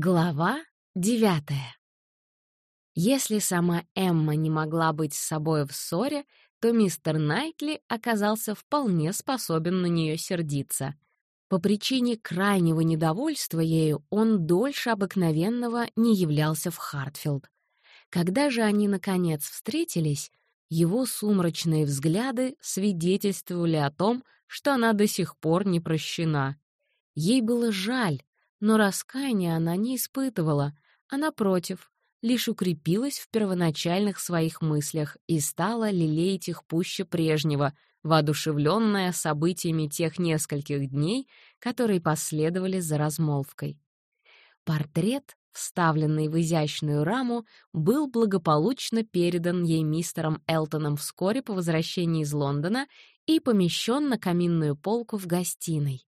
Глава девятая. Если сама Эмма не могла быть с собой в ссоре, то мистер Найтли оказался вполне способен на нее сердиться. По причине крайнего недовольства ею он дольше обыкновенного не являлся в Хартфилд. Когда же они, наконец, встретились, его сумрачные взгляды свидетельствовали о том, что она до сих пор не прощена. Ей было жаль, но раскаяния она не испытывала, а, напротив, лишь укрепилась в первоначальных своих мыслях и стала лелеять их пуще прежнего, воодушевленная событиями тех нескольких дней, которые последовали за размолвкой. Портрет, вставленный в изящную раму, был благополучно передан ей мистером Элтоном вскоре по возвращении из Лондона и помещен на каминную полку в гостиной.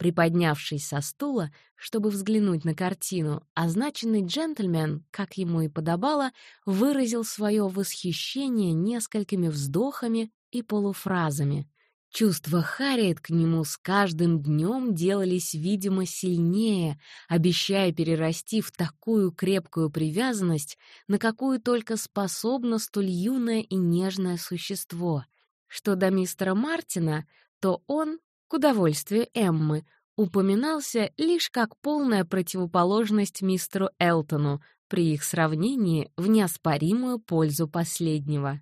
Приподнявшись со стула, чтобы взглянуть на картину, означенный джентльмен, как ему и подобало, выразил свое восхищение несколькими вздохами и полуфразами. Чувства Харриет к нему с каждым днем делались, видимо, сильнее, обещая перерасти в такую крепкую привязанность, на какую только способно столь юное и нежное существо. Что до мистера Мартина, то он, к удовольствию Эммы, упоминался лишь как полная противоположность мистеру Элтону при их сравнении в неоспоримую пользу последнего.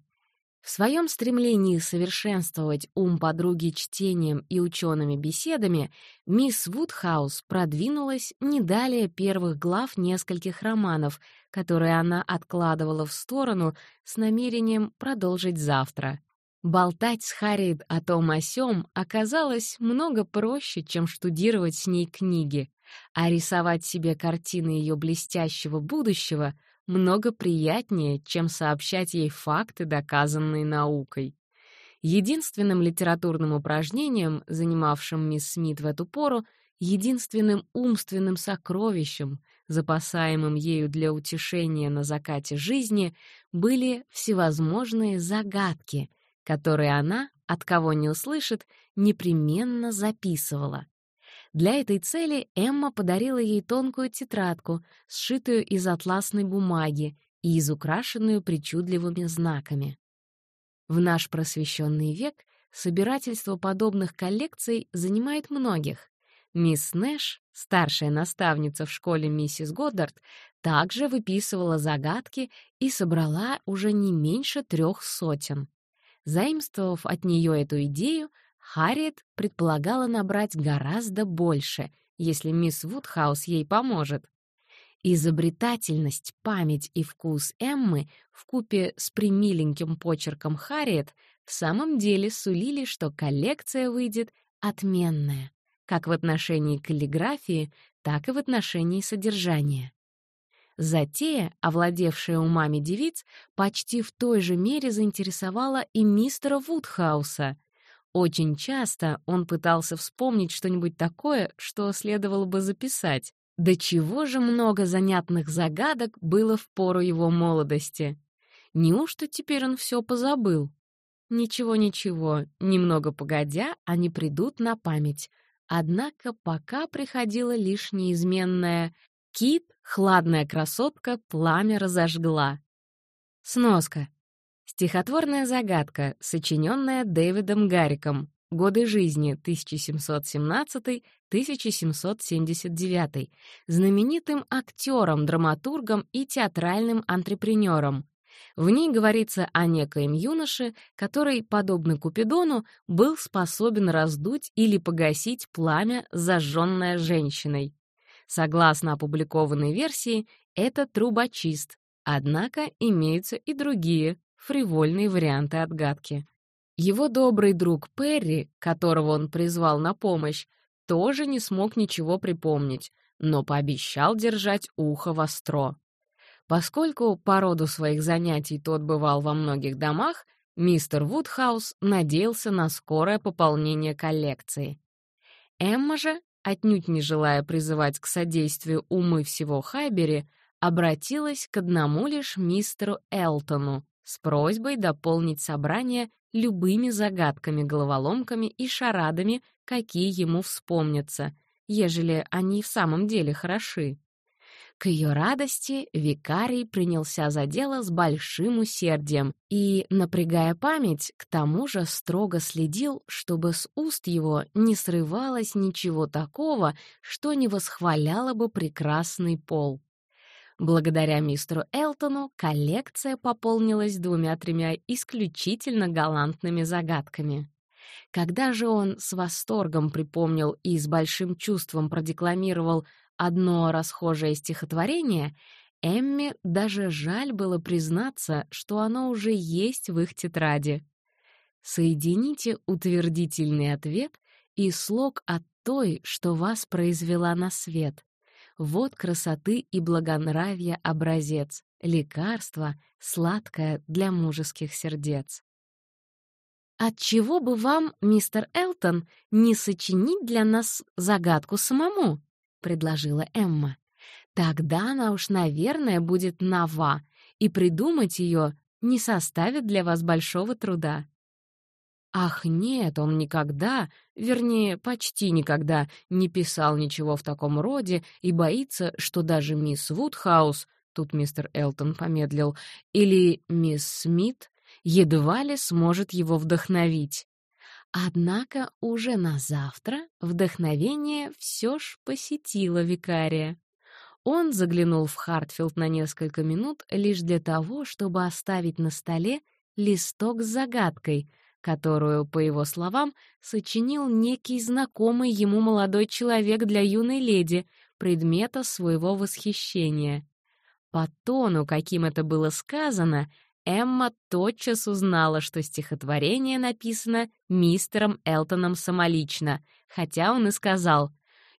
В своем стремлении совершенствовать ум подруги чтением и учеными беседами мисс Вудхаус продвинулась не далее первых глав нескольких романов, которые она откладывала в сторону с намерением продолжить завтра. Болтать с Харриет о том о сём оказалось много проще, чем штудировать с ней книги, а рисовать себе картины ее блестящего будущего много приятнее, чем сообщать ей факты, доказанные наукой. Единственным литературным упражнением, занимавшим мисс Смит в эту пору, единственным умственным сокровищем, запасаемым ею для утешения на закате жизни, были всевозможные загадки — которые она, от кого не услышит, непременно записывала. Для этой цели Эмма подарила ей тонкую тетрадку, сшитую из атласной бумаги и изукрашенную причудливыми знаками. В наш просвещенный век собирательство подобных коллекций занимает многих. Мисс Нэш, старшая наставница в школе миссис Годдард, также выписывала загадки и собрала уже не меньше трех сотен. Заимствовав от нее эту идею, Харриет предполагала набрать гораздо больше, если мисс Вудхаус ей поможет. Изобретательность, память и вкус Эммы вкупе с примиленьким почерком Харриет в самом деле сулили, что коллекция выйдет отменная, как в отношении каллиграфии, так и в отношении содержания. Затея, овладевшая умами девиц, почти в той же мере заинтересовала и мистера Вудхауса. Очень часто он пытался вспомнить что-нибудь такое, что следовало бы записать. До чего же много занятных загадок было в пору его молодости? Неужто теперь он все позабыл? Ничего-ничего, немного погодя, они придут на память. Однако пока приходило лишь неизменное Кит, хладная красотка, пламя разожгла. Сноска. Стихотворная загадка, сочиненная Дэвидом Гарриком. Годы жизни 1717-1779. Знаменитым актером, драматургом и театральным антрепренером. В ней говорится о некоем юноше, который, подобно Купидону, был способен раздуть или погасить пламя, зажженное женщиной. Согласно опубликованной версии, это трубочист, однако имеются и другие, фривольные варианты отгадки. Его добрый друг Перри, которого он призвал на помощь, тоже не смог ничего припомнить, но пообещал держать ухо востро. Поскольку по роду своих занятий тот бывал во многих домах, мистер Вудхаус надеялся на скорое пополнение коллекции. Эмма же отнюдь не желая призывать к содействию умы всего Хайбери, обратилась к одному лишь мистеру Элтону с просьбой дополнить собрание любыми загадками, головоломками и шарадами, какие ему вспомнятся, ежели они в самом деле хороши. К ее радости викарий принялся за дело с большим усердием и, напрягая память, к тому же строго следил, чтобы с уст его не срывалось ничего такого, что не восхваляло бы прекрасный пол. Благодаря мистеру Элтону коллекция пополнилась двумя-тремя исключительно галантными загадками. Когда же он с восторгом припомнил и с большим чувством продекламировал одно расхожее стихотворение, Эмми даже жаль было признаться, что оно уже есть в их тетради. Соедините утвердительный ответ и слог от той, что вас произвела на свет. Вот красоты и благонравия образец, лекарство, сладкое для мужеских сердец. «Отчего бы вам, мистер Элтон, не сочинить для нас загадку самому?» — предложила Эмма. «Тогда она уж, наверное, будет нова, и придумать ее не составит для вас большого труда». Ах, нет, он никогда, вернее, почти никогда не писал ничего в таком роде и боится, что даже мисс Вудхаус, тут мистер Элтон помедлил, или мисс Смит едва ли сможет его вдохновить. Однако уже на завтра вдохновение все ж посетило викария. Он заглянул в Хартфилд на несколько минут лишь для того, чтобы оставить на столе листок с загадкой, которую, по его словам, сочинил некий знакомый ему молодой человек для юной леди, предмета своего восхищения. По тону, каким это было сказано, Эмма тотчас узнала, что стихотворение написано мистером Элтоном самолично, хотя он и сказал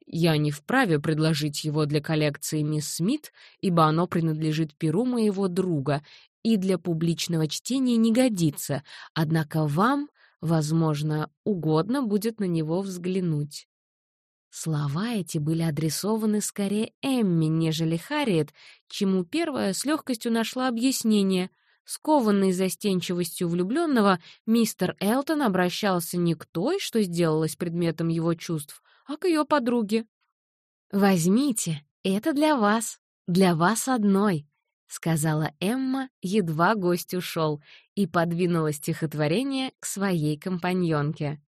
«Я не вправе предложить его для коллекции мисс Смит, ибо оно принадлежит перу моего друга и для публичного чтения не годится, однако вам, возможно, угодно будет на него взглянуть». Слова эти были адресованы скорее Эмми, нежели Харриет, чему первая с легкостью нашла объяснение. Скованный застенчивостью влюбленного, мистер Элтон обращался не к той, что сделалась предметом его чувств, а к ее подруге. «Возьмите, это для вас, для вас одной», — сказала Эмма, едва гость ушел, и подвинула стихотворение к своей компаньонке.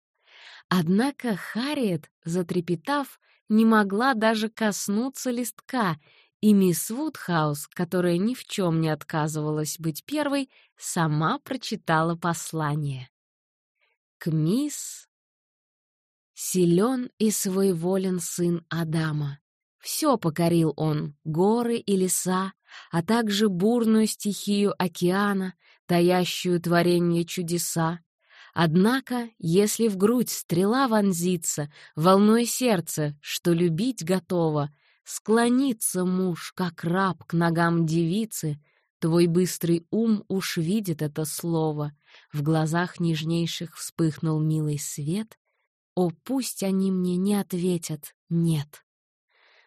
Однако Харриет, затрепетав, не могла даже коснуться листка — и мисс Вудхаус, которая ни в чем не отказывалась быть первой, сама прочитала послание. К мисс Силен и своеволен сын Адама. Все покорил он, горы и леса, а также бурную стихию океана, таящую творение чудеса. Однако, если в грудь стрела вонзится, волной сердце, что любить готово, Склонится муж, как раб, к ногам девицы, Твой быстрый ум уж видит это слово. В глазах нежнейших вспыхнул милый свет. О, пусть они мне не ответят «нет».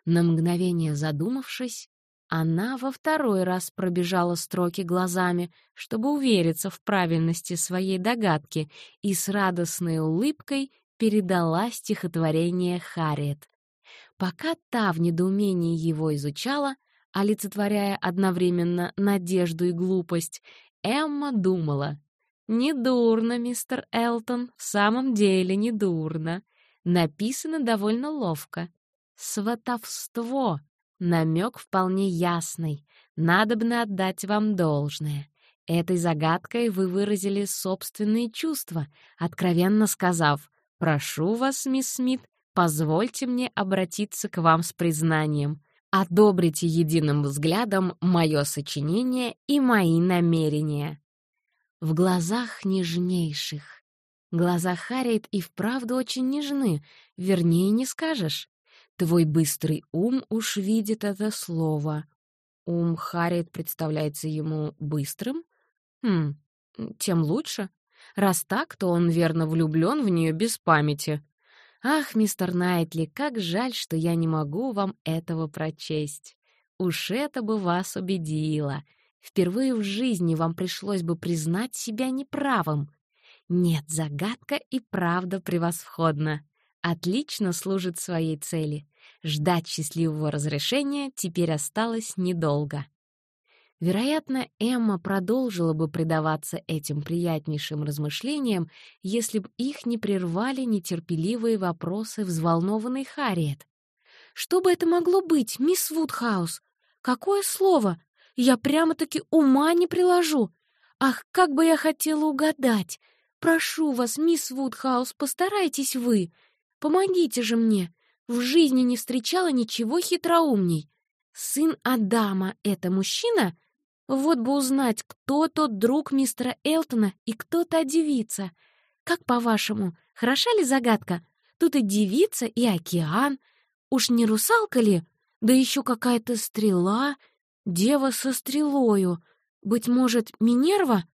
На мгновение задумавшись, она во второй раз пробежала строки глазами, чтобы увериться в правильности своей догадки, и с радостной улыбкой передала стихотворение Харриет. Пока та в недоумении его изучала, олицетворяя одновременно надежду и глупость, Эмма думала. «Недурно, мистер Элтон, в самом деле недурно. Написано довольно ловко. Сватовство. Намек вполне ясный. Надобно отдать вам должное. Этой загадкой вы выразили собственные чувства, откровенно сказав «Прошу вас, мисс Смит, позвольте мне обратиться к вам с признанием. Одобрите единым взглядом мое сочинение и мои намерения. В глазах нежнейших. Глаза Харриет и вправду очень нежны, вернее, не скажешь. Твой быстрый ум уж видит это слово. Ум Харриет представляется ему быстрым? Хм, тем лучше. Раз так, то он верно влюблен в нее без памяти. «Ах, мистер Найтли, как жаль, что я не могу вам этого прочесть. Уж это бы вас убедило. Впервые в жизни вам пришлось бы признать себя неправым. Нет, загадка и правда превосходна. Отлично служит своей цели. Ждать счастливого разрешения теперь осталось недолго. Вероятно, Эмма продолжила бы предаваться этим приятнейшим размышлениям, если б их не прервали нетерпеливые вопросы взволнованной Харриет. «Что бы это могло быть, мисс Вудхаус? Какое слово? Я прямо-таки ума не приложу. Ах, как бы я хотела угадать! Прошу вас, мисс Вудхаус, постарайтесь вы. Помогите же мне. В жизни не встречала ничего хитроумней. Сын Адама — это мужчина? Вот бы узнать, кто тот друг мистера Элтона и кто та девица. Как по-вашему, хороша ли загадка? Тут и девица, и океан. Уж не русалка ли? Да еще какая-то стрела. Дева со стрелою. Быть может, Минерва?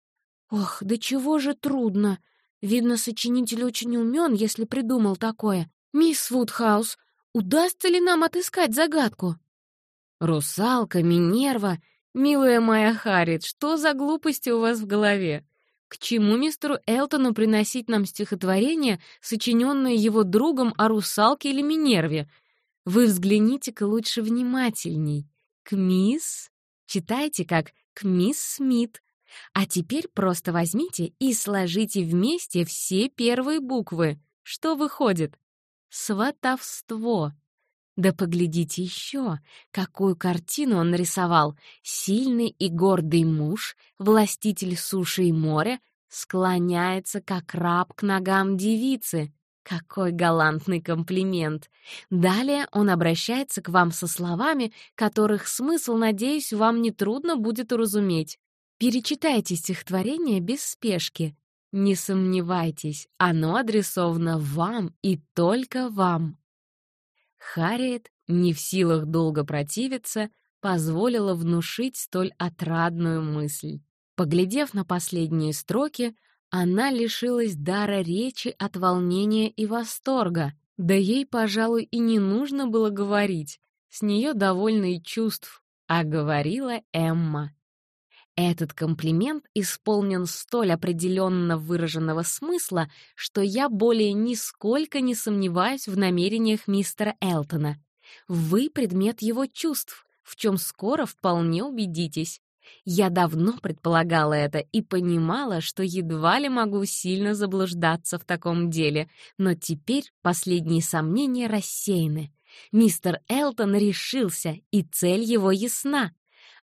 Ох, да чего же трудно. Видно, сочинитель очень умен, если придумал такое. «Мисс Вудхаус, удастся ли нам отыскать загадку?» «Русалка, Минерва, милая моя Харит, что за глупости у вас в голове? К чему мистеру Элтону приносить нам стихотворение, сочиненное его другом о русалке или Минерве? Вы взгляните-ка лучше внимательней. К мисс? Читайте как к мисс Смит. А теперь просто возьмите и сложите вместе все первые буквы. Что выходит? Сватовство. Да поглядите еще, какую картину он нарисовал. Сильный и гордый муж, властитель суши и моря, склоняется, как раб к ногам девицы. Какой галантный комплимент! Далее он обращается к вам со словами, которых смысл, надеюсь, вам нетрудно будет уразуметь. Перечитайте стихотворение без спешки. Не сомневайтесь, оно адресовано вам и только вам. Харриет, не в силах долго противиться, позволила внушить столь отрадную мысль. Поглядев на последние строки, она лишилась дара речи от волнения и восторга. Да ей, пожалуй, и не нужно было говорить. С нее довольно и чувств. А говорила Эмма. Этот комплимент исполнен столь определенно выраженного смысла, что я более нисколько не сомневаюсь в намерениях мистера Элтона. Вы — предмет его чувств, в чем скоро вполне убедитесь. Я давно предполагала это и понимала, что едва ли могу сильно заблуждаться в таком деле, но теперь последние сомнения рассеяны. Мистер Элтон решился, и цель его ясна.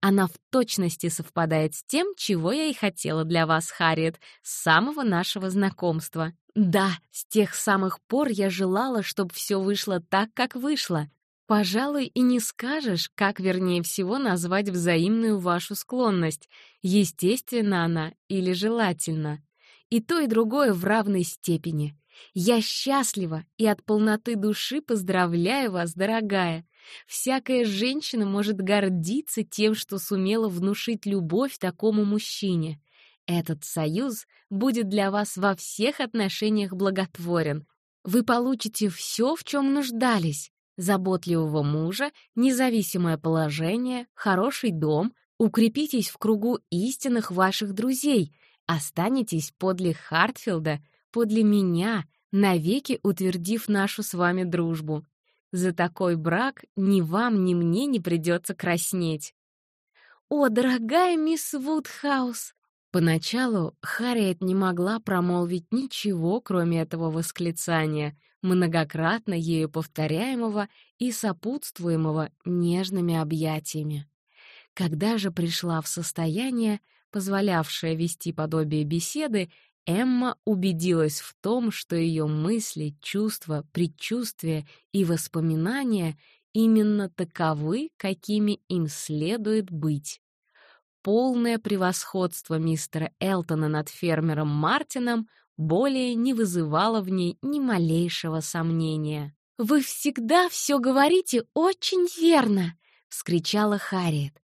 Она в точности совпадает с тем, чего я и хотела для вас, Харриет, с самого нашего знакомства. Да, с тех самых пор я желала, чтобы все вышло так, как вышло. Пожалуй, и не скажешь, как вернее всего назвать взаимную вашу склонность, естественно она или желательно. И то, и другое в равной степени. Я счастлива и от полноты души поздравляю вас, дорогая. Всякая женщина может гордиться тем, что сумела внушить любовь такому мужчине. Этот союз будет для вас во всех отношениях благотворен. Вы получите все, в чем нуждались. Заботливого мужа, независимое положение, хороший дом, укрепитесь в кругу истинных ваших друзей, останетесь подле Хартфилда, подле меня, навеки утвердив нашу с вами дружбу. За такой брак ни вам, ни мне не придется краснеть. «О, дорогая мисс Вудхаус!» Поначалу Харриет не могла промолвить ничего, кроме этого восклицания, многократно ею повторяемого и сопутствуемого нежными объятиями. Когда же пришла в состояние, позволявшее вести подобие беседы, Эмма убедилась в том, что ее мысли, чувства, предчувствия и воспоминания именно таковы, какими им следует быть. Полное превосходство мистера Элтона над фермером Мартином более не вызывало в ней ни малейшего сомнения. «Вы всегда все говорите очень верно!» — вскричала Харриет.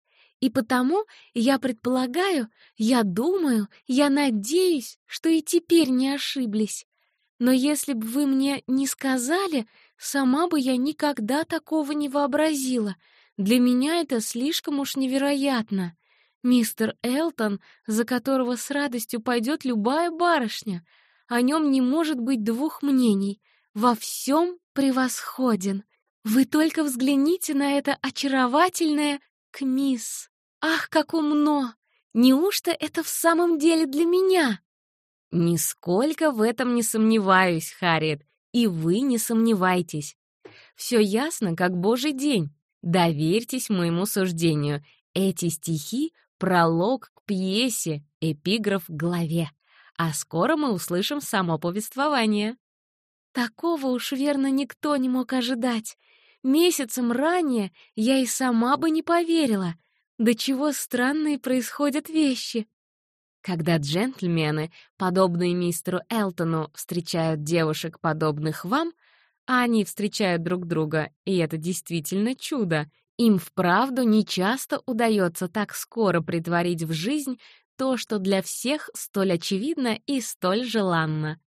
И потому я предполагаю, я думаю, я надеюсь, что и теперь не ошиблись. Но если бы вы мне не сказали, сама бы я никогда такого не вообразила. Для меня это слишком уж невероятно. Мистер Элтон, за которого с радостью пойдет любая барышня, о нем не может быть двух мнений. Во всем превосходен. Вы только взгляните на это очаровательное «Кмис». Ах, как умно! Неужто это в самом деле для меня? Нисколько в этом не сомневаюсь, Харриет, и вы не сомневайтесь. Все ясно, как божий день. Доверьтесь моему суждению. Эти стихи — пролог к пьесе, эпиграф к главе. А скоро мы услышим само повествование. Такого уж верно никто не мог ожидать. Месяцем ранее я и сама бы не поверила. До чего странные происходят вещи. Когда джентльмены, подобные мистеру Элтону, встречают девушек, подобных вам, а они встречают друг друга, и это действительно чудо, им вправду нечасто удается так скоро притворить в жизнь то, что для всех столь очевидно и столь желанно.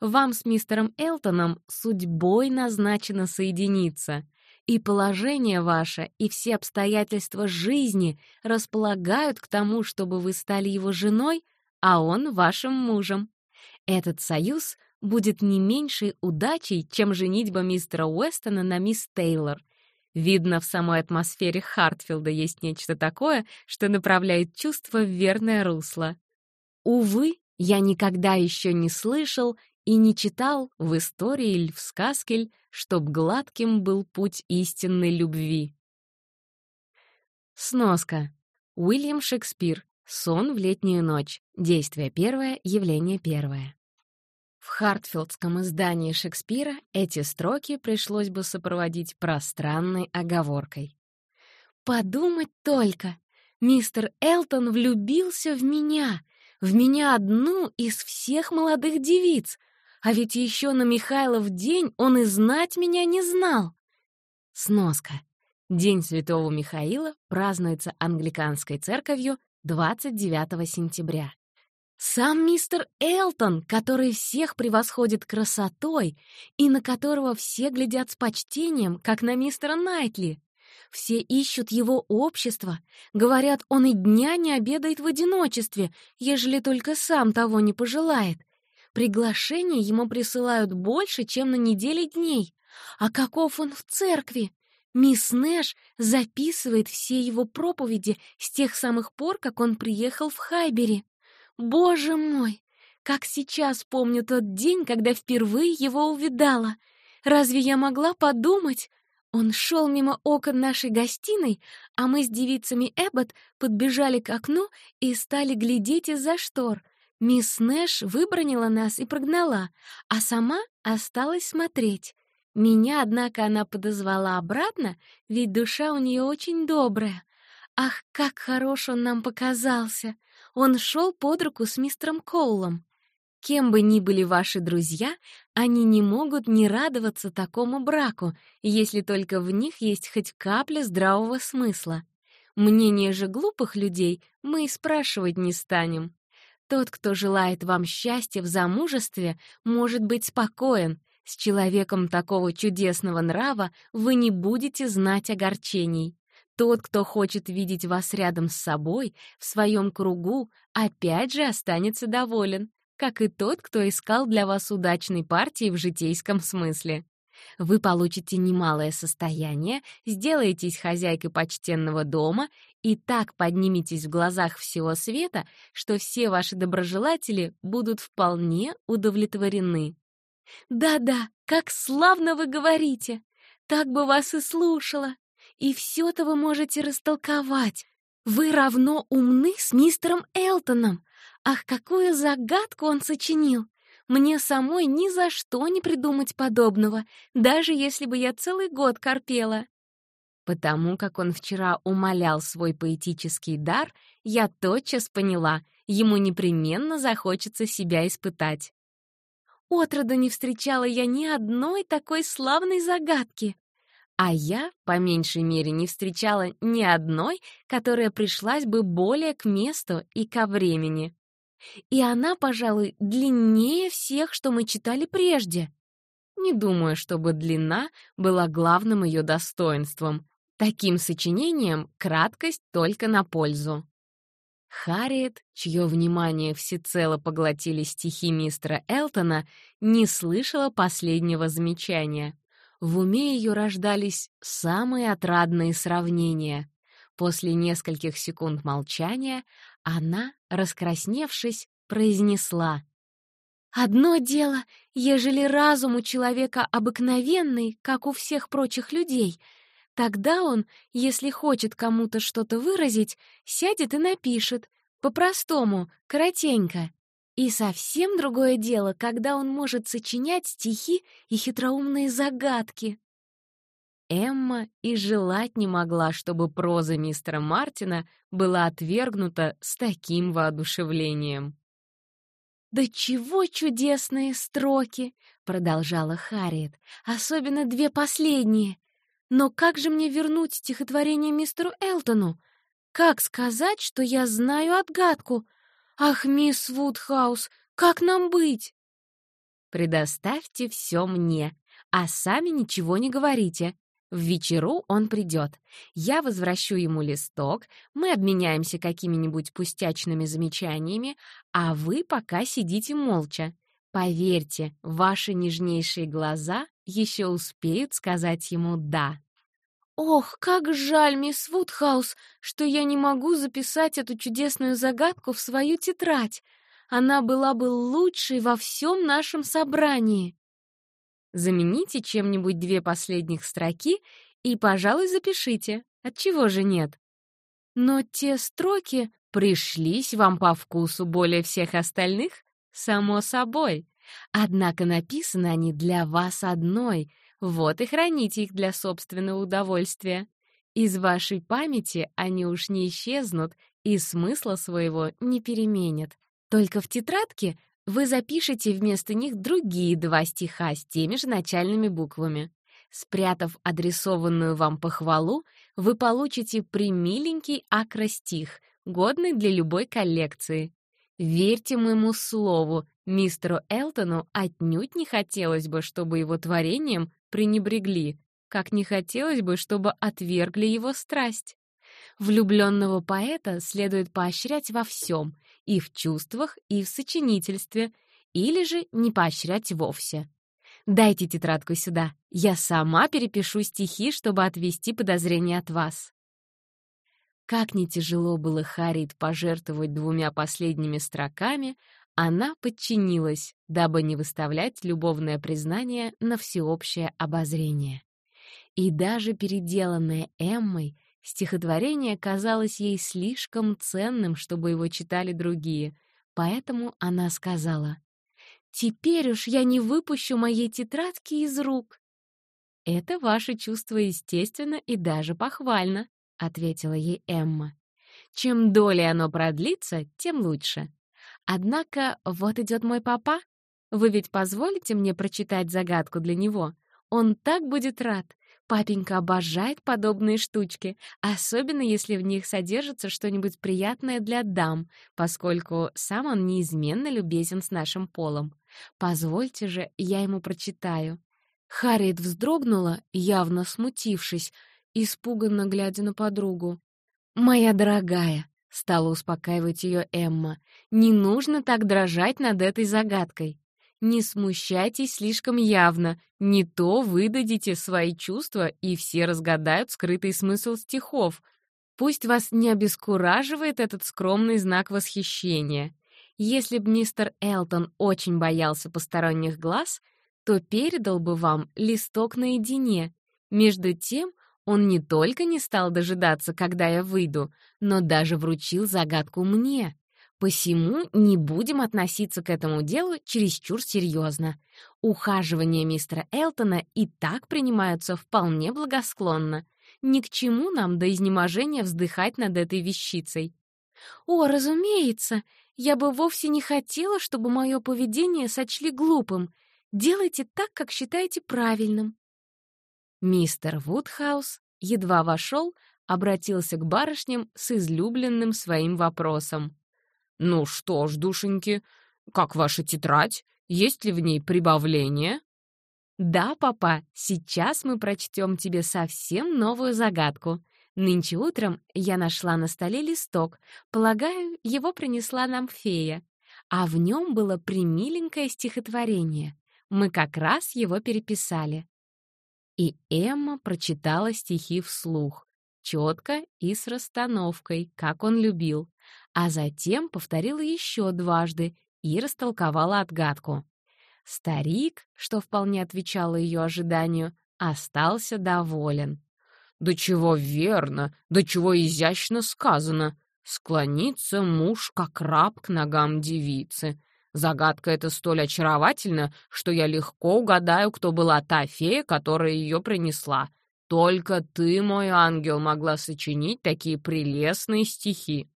Вам с мистером Элтоном судьбой назначено соединиться, и положение ваше, и все обстоятельства жизни располагают к тому, чтобы вы стали его женой, а он — вашим мужем. Этот союз будет не меньшей удачей, чем женитьба мистера Уэстона на мисс Тейлор. Видно, в самой атмосфере Хартфилда есть нечто такое, что направляет чувства в верное русло. Увы, я никогда еще не слышал и не читал в истории или в сказке, чтоб гладким был путь истинной любви. Сноска. Уильям Шекспир. Сон в летнюю ночь. Действие первое, явление первое. В хартфилдском издании Шекспира эти строки пришлось бы сопроводить пространной оговоркой. «Подумать только! Мистер Элтон влюбился в меня, в меня одну из всех молодых девиц, а ведь еще на Михайлов день он и знать меня не знал!» Сноска. День Святого Михаила празднуется англиканской церковью 29 сентября. Сам мистер Элтон, который всех превосходит красотой и на которого все глядят с почтением, как на мистера Найтли. Все ищут его общество, говорят, он и дня не обедает в одиночестве, ежели только сам того не пожелает. Приглашения ему присылают больше, чем на неделе дней. А каков он в церкви? Мисс Нэш записывает все его проповеди с тех самых пор, как он приехал в Хайбери. Боже мой! Как сейчас помню тот день, когда впервые его увидала. Разве я могла подумать? Он шел мимо окон нашей гостиной, а мы с девицами Эббот подбежали к окну и стали глядеть из-за штор. Мисс Нэш выбронила нас и прогнала, а сама осталась смотреть. Меня, однако, она подозвала обратно, ведь душа у нее очень добрая. Ах, как хорош он нам показался! Он шел под руку с мистером Коулом. Кем бы ни были ваши друзья, они не могут не радоваться такому браку, если только в них есть хоть капля здравого смысла. Мнение же глупых людей мы и спрашивать не станем. Тот, кто желает вам счастья в замужестве, может быть спокоен, с человеком такого чудесного нрава вы не будете знать огорчений. Тот, кто хочет видеть вас рядом с собой, в своем кругу, опять же останется доволен, как и тот, кто искал для вас удачной партии в житейском смысле. Вы получите немалое состояние, сделаетесь хозяйкой почтенного дома и так подниметесь в глазах всего света, что все ваши доброжелатели будут вполне удовлетворены. «Да-да, как славно вы говорите! Так бы вас и слушала! И все-то вы можете растолковать! Вы равно умны с мистером Элтоном! Ах, какую загадку он сочинил! Мне самой ни за что не придумать подобного, даже если бы я целый год корпела!» Потому как он вчера умолял свой поэтический дар, я тотчас поняла, ему непременно захочется себя испытать. Отроду не встречала я ни одной такой славной загадки. А я, по меньшей мере, не встречала ни одной, которая пришлась бы более к месту и ко времени. И она, пожалуй, длиннее всех, что мы читали прежде. Не думаю, чтобы длина была главным ее достоинством. Таким сочинением краткость только на пользу. Харриет, чье внимание всецело поглотили стихи мистера Элтона, не слышала последнего замечания. В уме ее рождались самые отрадные сравнения. После нескольких секунд молчания она, раскрасневшись, произнесла. «Одно дело, ежели разум у человека обыкновенный, как у всех прочих людей, тогда он, если хочет кому-то что-то выразить, сядет и напишет, по-простому, коротенько. И совсем другое дело, когда он может сочинять стихи и хитроумные загадки. Эмма и желать не могла, чтобы проза мистера Мартина была отвергнута с таким воодушевлением. «Да чего чудесные строки!» — продолжала Харриет. «Особенно две последние. Но как же мне вернуть стихотворение мистеру Элтону? Как сказать, что я знаю отгадку? «Ах, мисс Вудхаус, как нам быть?» «Предоставьте все мне, а сами ничего не говорите. В вечеру он придет. Я возвращу ему листок, мы обменяемся какими-нибудь пустячными замечаниями, а вы пока сидите молча. Поверьте, ваши нежнейшие глаза еще успеют сказать ему «да». «Ох, как жаль, мисс Вудхаус, что я не могу записать эту чудесную загадку в свою тетрадь. Она была бы лучшей во всем нашем собрании». Замените чем-нибудь две последних строки и, пожалуй, запишите. Отчего же нет? Но те строки пришлись вам по вкусу более всех остальных? Само собой. Однако написаны они для вас одной, вот и храните их для собственного удовольствия. Из вашей памяти они уж не исчезнут и смысла своего не переменят. Только в тетрадке вы запишете вместо них другие два стиха с теми же начальными буквами. Спрятав адресованную вам похвалу, вы получите примиленький акростих, годный для любой коллекции. Верьте моему слову, мистеру Элтону отнюдь не хотелось бы, чтобы его творением пренебрегли, как не хотелось бы, чтобы отвергли его страсть. Влюбленного поэта следует поощрять во всем, и в чувствах, и в сочинительстве, или же не поощрять вовсе. Дайте тетрадку сюда, я сама перепишу стихи, чтобы отвести подозрения от вас. Как не тяжело было Харриет пожертвовать двумя последними строками, она подчинилась, дабы не выставлять любовное признание на всеобщее обозрение. И даже переделанное Эммой, стихотворение казалось ей слишком ценным, чтобы его читали другие, поэтому она сказала, «Теперь уж я не выпущу моей тетрадки из рук». «Это ваше чувство естественно и даже похвально», — ответила ей Эмма. «Чем долее оно продлится, тем лучше. Однако вот идет мой папа. Вы ведь позволите мне прочитать загадку для него? Он так будет рад. Папенька обожает подобные штучки, особенно если в них содержится что-нибудь приятное для дам, поскольку сам он неизменно любезен с нашим полом. Позвольте же, я ему прочитаю». Харриет вздрогнула, явно смутившись, испуганно глядя на подругу. «Моя дорогая, — стала успокаивать ее Эмма. «Не нужно так дрожать над этой загадкой. Не смущайтесь слишком явно, не то выдадите свои чувства, и все разгадают скрытый смысл стихов. Пусть вас не обескураживает этот скромный знак восхищения. Если б мистер Элтон очень боялся посторонних глаз, то передал бы вам листок наедине. Между тем он не только не стал дожидаться, когда я выйду, но даже вручил загадку мне. Посему не будем относиться к этому делу чересчур серьезно. Ухаживания мистера Элтона и так принимаются вполне благосклонно. Ни к чему нам до изнеможения вздыхать над этой вещицей. «О, разумеется, я бы вовсе не хотела, чтобы мое поведение сочли глупым. Делайте так, как считаете правильным. Мистер Вудхаус едва вошел, обратился к барышням с излюбленным своим вопросом. «Ну что ж, душеньки, как ваша тетрадь? Есть ли в ней прибавление?» «Да, папа, сейчас мы прочтем тебе совсем новую загадку. Нынче утром я нашла на столе листок. Полагаю, его принесла нам фея. А в нем было примиленькое стихотворение. Мы как раз его переписали. и Эмма прочитала стихи вслух, четко и с расстановкой, как он любил, а затем повторила еще дважды и растолковала отгадку. Старик, что вполне отвечало ее ожиданию, остался доволен. «Да чего верно, да чего изящно сказано! Склонится муж, как раб, к ногам девицы. Загадка эта столь очаровательна, что я легко угадаю, кто была та фея, которая ее принесла. Только ты, мой ангел, могла сочинить такие прелестные стихи».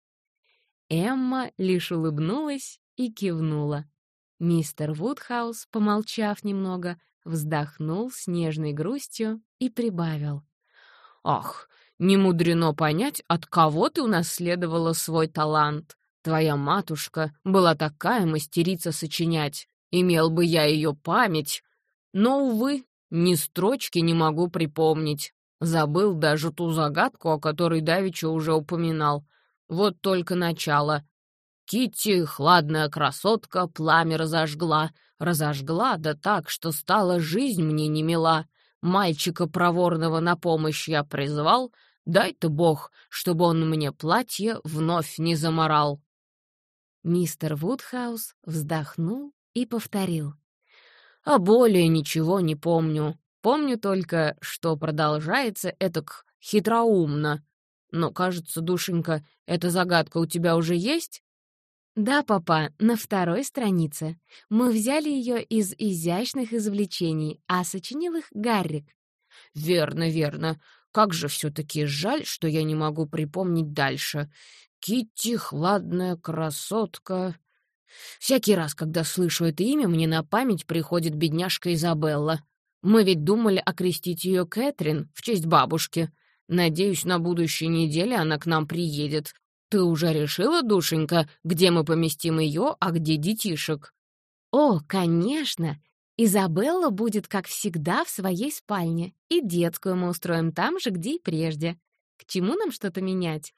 Эмма лишь улыбнулась и кивнула. Мистер Вудхаус, помолчав немного, вздохнул с нежной грустью и прибавил. «Ах, не мудрено понять, от кого ты унаследовала свой талант. Твоя матушка была такая мастерица сочинять. Имел бы я ее память. Но, увы, ни строчки не могу припомнить. Забыл даже ту загадку, о которой Давича уже упоминал. Вот только начало. Китти, хладная красотка, пламя разожгла. Разожгла, да так, что стала жизнь мне немила. Мальчика проворного на помощь я призвал. Дай-то бог, чтобы он мне платье вновь не заморал. Мистер Вудхаус вздохнул и повторил. «А более ничего не помню. Помню только, что продолжается этак хитроумно. Но, кажется, душенька, эта загадка у тебя уже есть?» «Да, папа, на второй странице. Мы взяли ее из изящных извлечений, а сочинил их Гаррик». «Верно, верно. Как же все-таки жаль, что я не могу припомнить дальше. Китти, хладная красотка...» Всякий раз, когда слышу это имя, мне на память приходит бедняжка Изабелла. Мы ведь думали окрестить ее Кэтрин в честь бабушки. Надеюсь, на будущей неделе она к нам приедет. Ты уже решила, душенька, где мы поместим ее, а где детишек?» «О, конечно! Изабелла будет, как всегда, в своей спальне, и детскую мы устроим там же, где и прежде. К чему нам что-то менять?»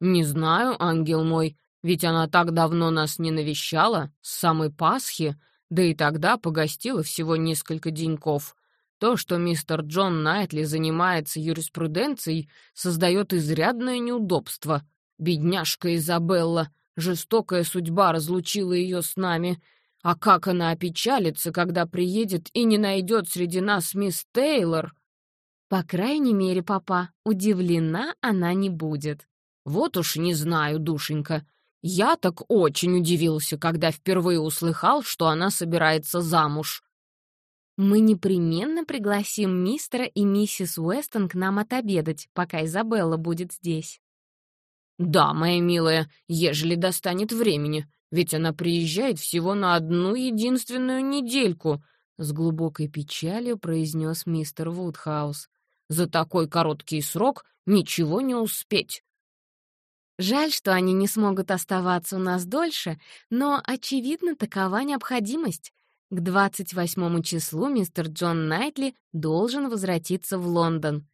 «Не знаю, ангел мой, ведь она так давно нас не навещала, с самой Пасхи, да и тогда погостила всего несколько деньков. То, что мистер Джон Найтли занимается юриспруденцией, создает изрядное неудобство. Бедняжка Изабелла, жестокая судьба разлучила ее с нами. А как она опечалится, когда приедет и не найдет среди нас мисс Тейлор? По крайней мере, папа, удивлена она не будет. Вот уж не знаю, душенька. Я так очень удивился, когда впервые услыхал, что она собирается замуж. Мы непременно пригласим мистера и миссис Уэстон к нам отобедать, пока Изабелла будет здесь. «Да, моя милая, ежели достанет времени, ведь она приезжает всего на одну единственную недельку», с глубокой печалью произнес мистер Вудхаус. «За такой короткий срок ничего не успеть». Жаль, что они не смогут оставаться у нас дольше, но, очевидно, такова необходимость. К 28 числу мистер Джон Найтли должен возвратиться в Лондон.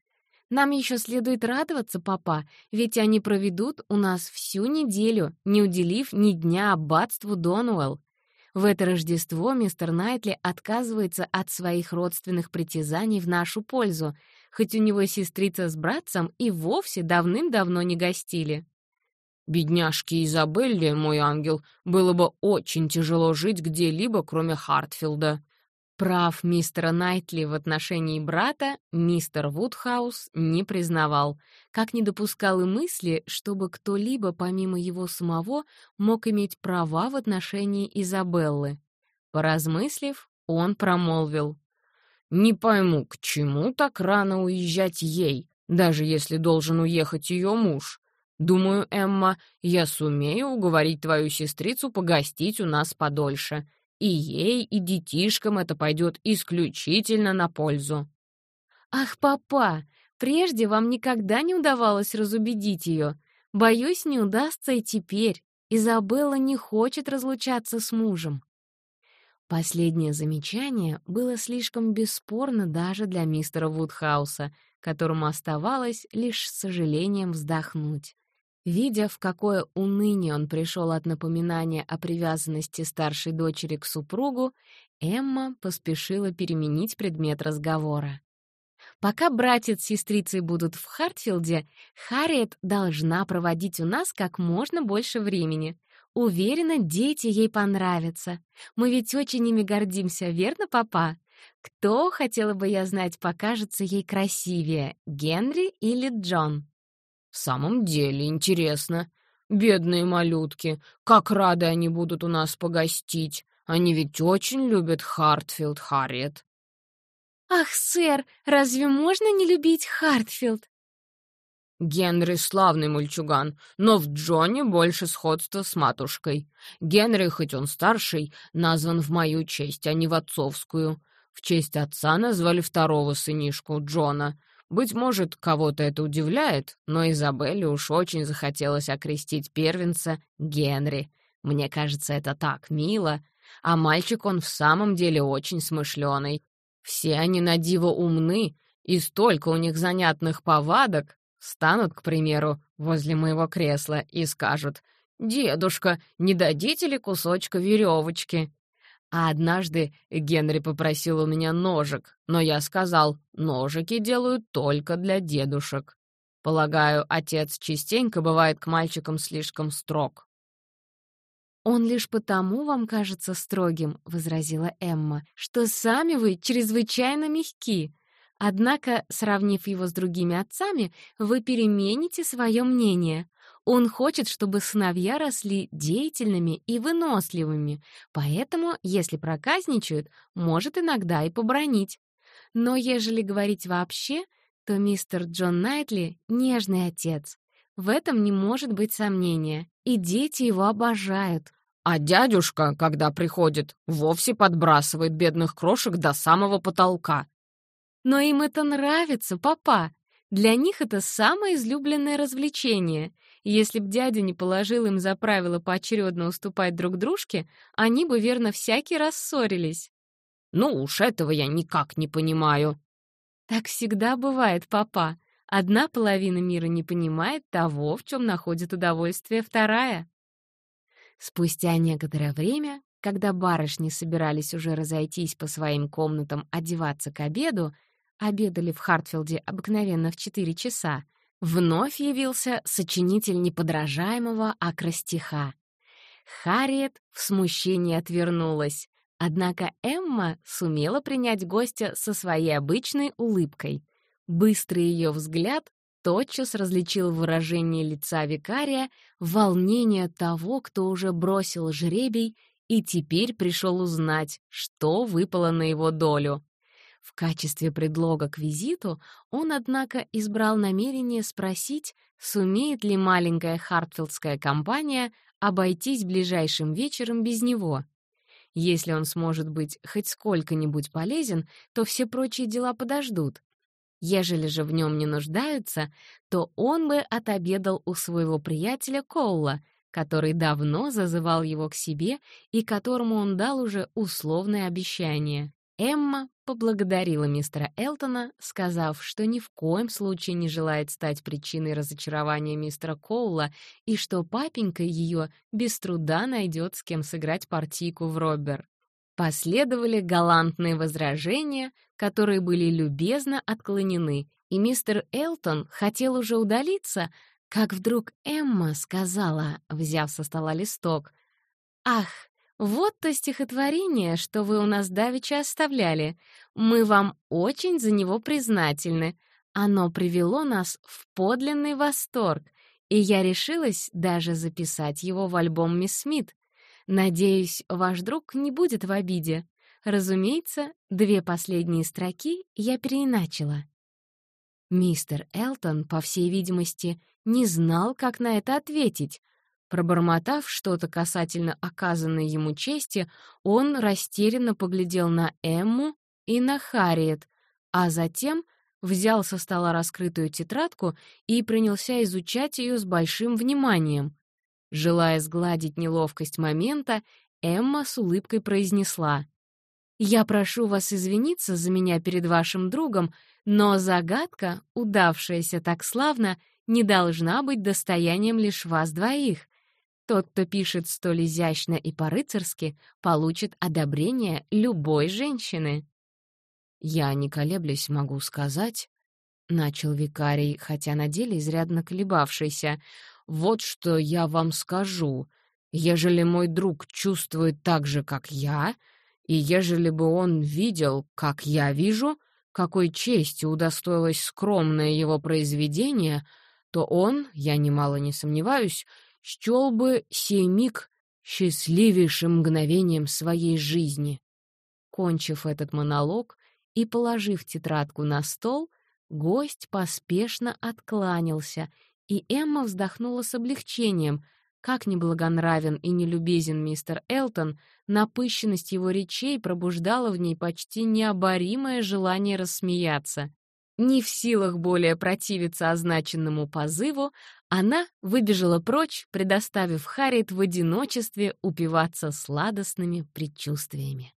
Нам еще следует радоваться, папа, ведь они проведут у нас всю неделю, не уделив ни дня аббатству Донуэлл. В это Рождество мистер Найтли отказывается от своих родственных притязаний в нашу пользу, хоть у него сестрица с братцем и вовсе давным-давно не гостили. «Бедняжке Изабелле, мой ангел, было бы очень тяжело жить где-либо, кроме Хартфилда», Прав мистера Найтли в отношении брата мистер Вудхаус не признавал, как не допускал и мысли, чтобы кто-либо помимо его самого мог иметь права в отношении Изабеллы. Поразмыслив, он промолвил. «Не пойму, к чему так рано уезжать ей, даже если должен уехать ее муж? Думаю, Эмма, я сумею уговорить твою сестрицу погостить у нас подольше» и ей, и детишкам это пойдет исключительно на пользу. «Ах, папа, прежде вам никогда не удавалось разубедить ее. Боюсь, не удастся и теперь. Изабелла не хочет разлучаться с мужем». Последнее замечание было слишком бесспорно даже для мистера Вудхауса, которому оставалось лишь с сожалением вздохнуть. Видя, в какое уныние он пришел от напоминания о привязанности старшей дочери к супругу, Эмма поспешила переменить предмет разговора. Пока братец с сестрицей будут в Хартфилде, Харриет должна проводить у нас как можно больше времени. Уверена, дети ей понравятся. Мы ведь очень ими гордимся, верно, папа? Кто, хотела бы я знать, покажется ей красивее, Генри или Джон? В самом деле интересно. Бедные малютки, как рады они будут у нас погостить. Они ведь очень любят Хартфилд, Харриет. «Ах, сэр, разве можно не любить Хартфилд?» Генри — славный мальчуган, но в Джоне больше сходства с матушкой. Генри, хоть он старший, назван в мою честь, а не в отцовскую. В честь отца назвали второго сынишку, Джона. Быть может, кого-то это удивляет, но Изабелле уж очень захотелось окрестить первенца Генри. Мне кажется, это так мило. А мальчик он в самом деле очень смышленый. Все они на диво умны, и столько у них занятных повадок. Станут, к примеру, возле моего кресла и скажут, «Дедушка, не дадите ли кусочка веревочки?» А однажды Генри попросил у меня ножик, но я сказал, ножики делают только для дедушек. Полагаю, отец частенько бывает к мальчикам слишком строг. «Он лишь потому вам кажется строгим», — возразила Эмма, «что сами вы чрезвычайно мягки. Однако, сравнив его с другими отцами, вы перемените свое мнение. Он хочет, чтобы сыновья росли деятельными и выносливыми, поэтому, если проказничают, может иногда и побронить. Но ежели говорить вообще, то мистер Джон Найтли — нежный отец. В этом не может быть сомнения, и дети его обожают. А дядюшка, когда приходит, вовсе подбрасывает бедных крошек до самого потолка. Но им это нравится, папа. Для них это самое излюбленное развлечение. Если б дядя не положил им за правило поочередно уступать друг дружке, они бы, верно, всякий раз ссорились. Ну уж этого я никак не понимаю. Так всегда бывает, папа. Одна половина мира не понимает того, в чем находит удовольствие вторая. Спустя некоторое время, когда барышни собирались уже разойтись по своим комнатам одеваться к обеду, обедали в Хартфилде обыкновенно в 4 часа, вновь явился сочинитель неподражаемого акростиха. Харриет в смущении отвернулась, однако Эмма сумела принять гостя со своей обычной улыбкой. Быстрый ее взгляд тотчас различил выражение лица викария, волнение того, кто уже бросил жребий и теперь пришел узнать, что выпало на его долю. В качестве предлога к визиту он, однако, избрал намерение спросить, сумеет ли маленькая хартфилдская компания обойтись ближайшим вечером без него. Если он сможет быть хоть сколько-нибудь полезен, то все прочие дела подождут. Ежели же в нем не нуждаются, то он бы отобедал у своего приятеля Коула, который давно зазывал его к себе и которому он дал уже условное обещание. Эмма поблагодарила мистера Элтона, сказав, что ни в коем случае не желает стать причиной разочарования мистера Коула и что папенька ее без труда найдет с кем сыграть партийку в Роббер. Последовали галантные возражения, которые были любезно отклонены, и мистер Элтон хотел уже удалиться, как вдруг Эмма сказала, взяв со стола листок, «Ах, вот то стихотворение, что вы у нас давеча оставляли. Мы вам очень за него признательны. Оно привело нас в подлинный восторг, и я решилась даже записать его в альбом «Мисс Смит». Надеюсь, ваш друг не будет в обиде. Разумеется, две последние строки я переиначила. Мистер Элтон, по всей видимости, не знал, как на это ответить. Пробормотав что-то касательно оказанной ему чести, он растерянно поглядел на Эмму и на Харриет, а затем взял со стола раскрытую тетрадку и принялся изучать ее с большим вниманием. Желая сгладить неловкость момента, Эмма с улыбкой произнесла. «Я прошу вас извиниться за меня перед вашим другом, но загадка, удавшаяся так славно, не должна быть достоянием лишь вас двоих. Тот, кто пишет столь изящно и по-рыцарски, получит одобрение любой женщины». «Я, не колеблясь, могу сказать», начал викарий, хотя на деле изрядно колебавшийся. «Вот что я вам скажу. Ежели мой друг чувствует так же, как я, и ежели бы он видел, как я вижу, какой честью удостоилось скромное его произведение, то он, я немало не сомневаюсь, счел бы сей миг счастливейшим мгновением своей жизни. Кончив этот монолог и положив тетрадку на стол, гость поспешно откланялся, и Эмма вздохнула с облегчением. Как неблагонравен и нелюбезен мистер Элтон, напыщенность его речей пробуждала в ней почти необоримое желание рассмеяться. Не в силах более противиться означенному позыву, она выбежала прочь, предоставив Харриет в одиночестве упиваться сладостными предчувствиями.